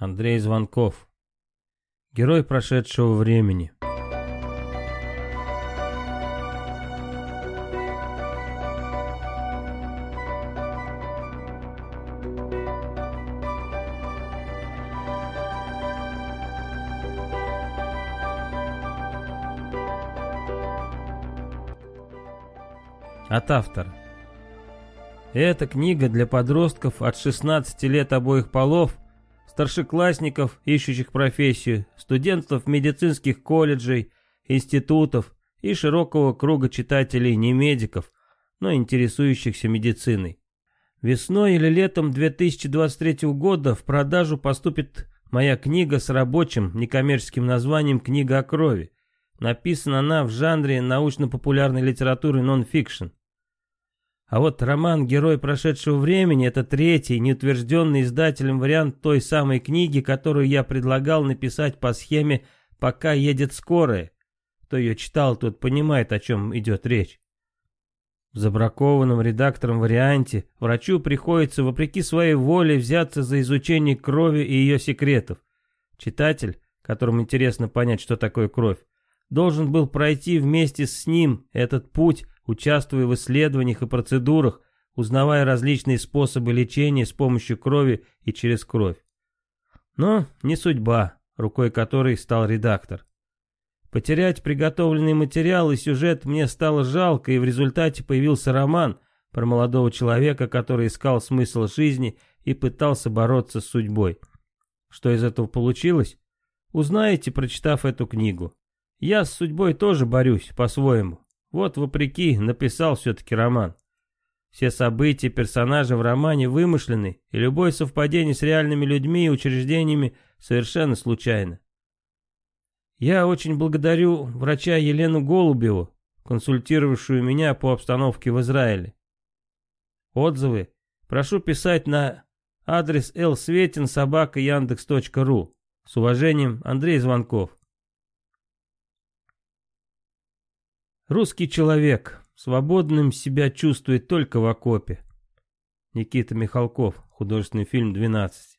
Андрей Звонков. Герой прошедшего времени. От автора. Эта книга для подростков от 16 лет обоих полов, старшеклассников, ищущих профессию, студентов медицинских колледжей, институтов и широкого круга читателей не медиков, но интересующихся медициной. Весной или летом 2023 года в продажу поступит моя книга с рабочим некоммерческим названием «Книга о крови». Написана она в жанре научно-популярной литературы нон-фикшн. А вот роман «Герой прошедшего времени» — это третий, неутвержденный издателем вариант той самой книги, которую я предлагал написать по схеме «Пока едет скорая». Кто ее читал, тот понимает, о чем идет речь. В забракованном редактором варианте врачу приходится, вопреки своей воле, взяться за изучение крови и ее секретов. Читатель, которому интересно понять, что такое кровь, должен был пройти вместе с ним этот путь участвуя в исследованиях и процедурах, узнавая различные способы лечения с помощью крови и через кровь. Но не судьба, рукой которой стал редактор. Потерять приготовленный материал и сюжет мне стало жалко, и в результате появился роман про молодого человека, который искал смысл жизни и пытался бороться с судьбой. Что из этого получилось? Узнаете, прочитав эту книгу. Я с судьбой тоже борюсь, по-своему. Вот, вопреки, написал все-таки роман. Все события, персонажи в романе вымышлены, и любое совпадение с реальными людьми и учреждениями совершенно случайно. Я очень благодарю врача Елену Голубеву, консультировавшую меня по обстановке в Израиле. Отзывы прошу писать на адрес яндекс.ру. С уважением, Андрей Звонков. Русский человек свободным себя чувствует только в окопе. Никита Михалков, художественный фильм «12».